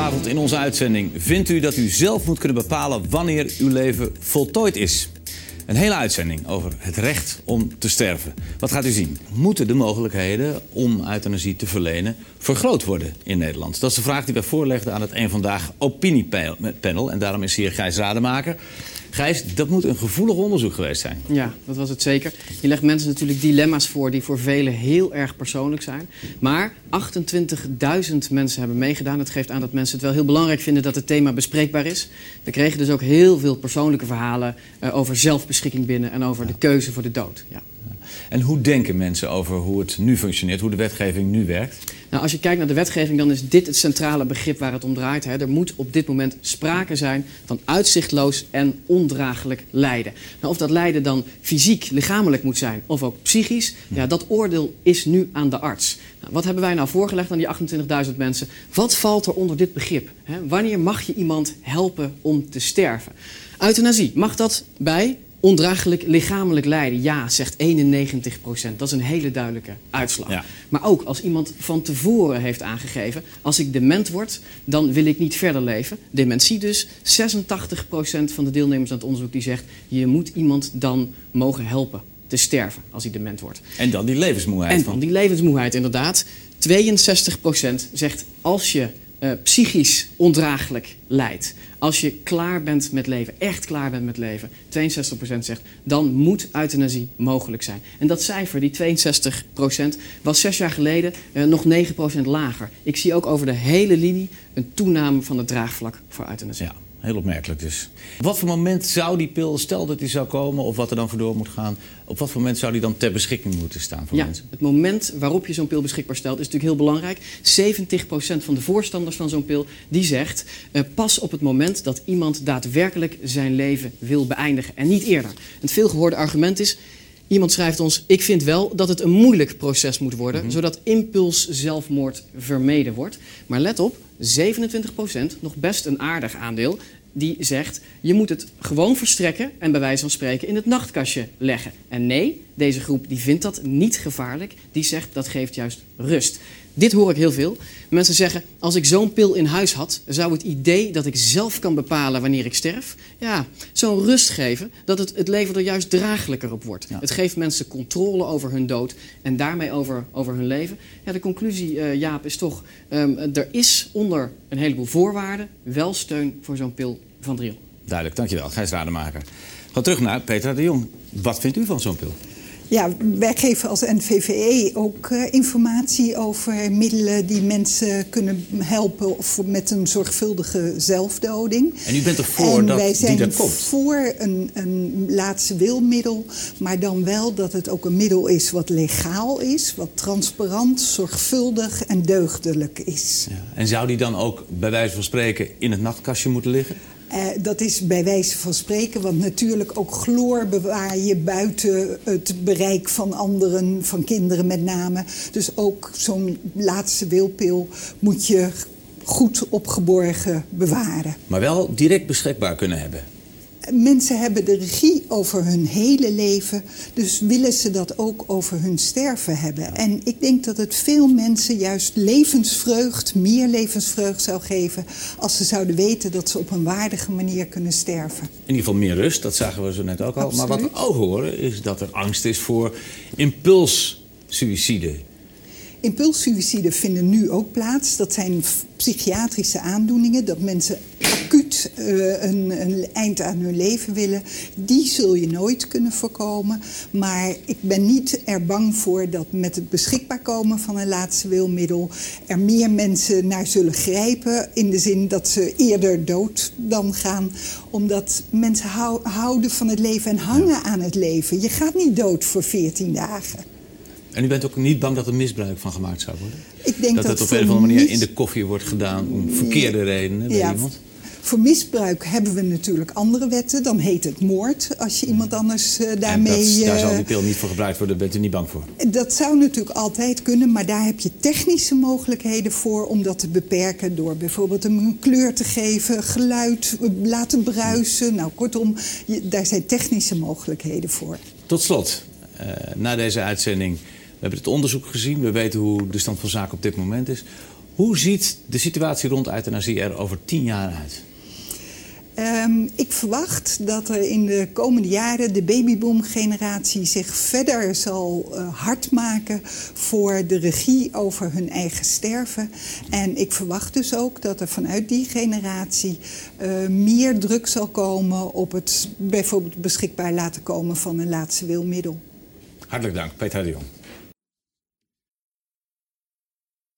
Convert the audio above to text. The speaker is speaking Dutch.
Vanavond in onze uitzending vindt u dat u zelf moet kunnen bepalen wanneer uw leven voltooid is. Een hele uitzending over het recht om te sterven. Wat gaat u zien? Moeten de mogelijkheden om euthanasie te verlenen vergroot worden in Nederland? Dat is de vraag die wij voorlegden aan het Eén Vandaag opiniepanel. En daarom is hier Gijs Rademaker. Gijs, dat moet een gevoelig onderzoek geweest zijn. Ja, dat was het zeker. Je legt mensen natuurlijk dilemma's voor die voor velen heel erg persoonlijk zijn. Maar 28.000 mensen hebben meegedaan. Dat geeft aan dat mensen het wel heel belangrijk vinden dat het thema bespreekbaar is. We kregen dus ook heel veel persoonlijke verhalen uh, over zelfbeschikking binnen en over de keuze voor de dood. Ja. En hoe denken mensen over hoe het nu functioneert, hoe de wetgeving nu werkt? Nou, als je kijkt naar de wetgeving, dan is dit het centrale begrip waar het om draait. Hè. Er moet op dit moment sprake zijn van uitzichtloos en ondraaglijk lijden. Nou, of dat lijden dan fysiek, lichamelijk moet zijn of ook psychisch, ja, dat oordeel is nu aan de arts. Nou, wat hebben wij nou voorgelegd aan die 28.000 mensen? Wat valt er onder dit begrip? Hè? Wanneer mag je iemand helpen om te sterven? Euthanasie, mag dat bij Ondraaglijk lichamelijk lijden, ja, zegt 91 procent. Dat is een hele duidelijke uitslag. Maar ook als iemand van tevoren heeft aangegeven... als ik dement word, dan wil ik niet verder leven. Dementie dus. 86 procent van de deelnemers aan het onderzoek die zegt... je moet iemand dan mogen helpen te sterven als hij dement wordt. En dan die levensmoeheid. En dan die levensmoeheid, inderdaad. 62 procent zegt als je uh, psychisch ondraaglijk lijdt. Als je klaar bent met leven, echt klaar bent met leven, 62% zegt, dan moet euthanasie mogelijk zijn. En dat cijfer, die 62%, was zes jaar geleden uh, nog 9% lager. Ik zie ook over de hele linie een toename van het draagvlak voor euthanasie. Ja. Heel opmerkelijk dus. Op wat voor moment zou die pil, stel dat die zou komen of wat er dan voor door moet gaan, op wat voor moment zou die dan ter beschikking moeten staan voor ja, mensen? Het moment waarop je zo'n pil beschikbaar stelt is natuurlijk heel belangrijk. 70% van de voorstanders van zo'n pil die zegt uh, pas op het moment dat iemand daadwerkelijk zijn leven wil beëindigen en niet eerder. Het veelgehoorde argument is Iemand schrijft ons: Ik vind wel dat het een moeilijk proces moet worden, mm zodat impuls zelfmoord vermeden wordt. Maar let op, 27%, nog best een aardig aandeel, die zegt: je moet het gewoon verstrekken en bij wijze van spreken in het nachtkastje leggen. En nee, deze groep die vindt dat niet gevaarlijk. Die zegt dat geeft juist rust. Dit hoor ik heel veel. Mensen zeggen, als ik zo'n pil in huis had, zou het idee dat ik zelf kan bepalen wanneer ik sterf, ja, zo'n rust geven dat het, het leven er juist draaglijker op wordt. Het geeft mensen controle over hun dood en daarmee over, over hun leven. Ja, de conclusie, uh, Jaap, is toch, um, er is onder een heleboel voorwaarden wel steun voor zo'n pil van Driel. Duidelijk, dankjewel. Gijs Rademaker. Ga terug naar Petra de Jong. Wat vindt u van zo'n pil? Ja, wij geven als NVVE ook uh, informatie over middelen die mensen kunnen helpen met een zorgvuldige zelfdoding. En u bent er voor en dat wij zijn die dat komt? voor een, een laatste wilmiddel, maar dan wel dat het ook een middel is wat legaal is, wat transparant, zorgvuldig en deugdelijk is. Ja. En zou die dan ook bij wijze van spreken in het nachtkastje moeten liggen? Uh, dat is bij wijze van spreken, want natuurlijk ook chloor bewaar je buiten het bereik van anderen, van kinderen met name. Dus ook zo'n laatste wilpil moet je goed opgeborgen bewaren. Maar wel direct beschikbaar kunnen hebben mensen hebben de regie over hun hele leven. Dus willen ze dat ook over hun sterven hebben. En ik denk dat het veel mensen juist levensvreugd, meer levensvreugd zou geven. als ze zouden weten dat ze op een waardige manier kunnen sterven. In ieder geval meer rust, dat zagen we zo net ook al. Absoluut. Maar wat we ook horen is dat er angst is voor impulssuïcide. Impulssuïcide vinden nu ook plaats. Dat zijn psychiatrische aandoeningen. Dat mensen uh, een, een, eind aan hun leven willen. Die zul je nooit kunnen voorkomen. Maar ik ben niet er bang voor dat met het beschikbaar komen van een laatste wilmiddel... er meer mensen naar zullen grijpen. In de zin dat ze eerder dood dan gaan. Omdat mensen hou, houden van het leven en hangen aan het leven. Je gaat niet dood voor 14 dagen. En u bent ook niet bang dat er misbruik van gemaakt zou worden? Ik denk dat, dat het op een of andere manier in de koffie wordt gedaan om verkeerde redenen bij ja, iemand? Voor misbruik hebben we natuurlijk andere wetten. Dan heet het moord als je iemand anders uh, daarmee... Dat, daar zal die pil niet voor gebruikt worden, daar bent u niet bang voor? Dat zou natuurlijk altijd kunnen, maar daar heb je technische mogelijkheden voor... om dat te beperken door bijvoorbeeld hem een kleur te geven, geluid laten bruisen. Nou, kortom, je, daar zijn technische mogelijkheden voor. Tot slot, uh, na deze uitzending... We hebben het onderzoek gezien, we weten hoe de stand van zaken op dit moment is. Hoe ziet de situatie rond euthanasie er over tien jaar uit? Um, ik verwacht dat er in de komende jaren de babyboom-generatie zich verder zal uh, hard maken voor de regie over hun eigen sterven. En ik verwacht dus ook dat er vanuit die generatie uh, meer druk zal komen op het bijvoorbeeld beschikbaar laten komen van een laatste wilmiddel. Hartelijk dank, Peter de Jong.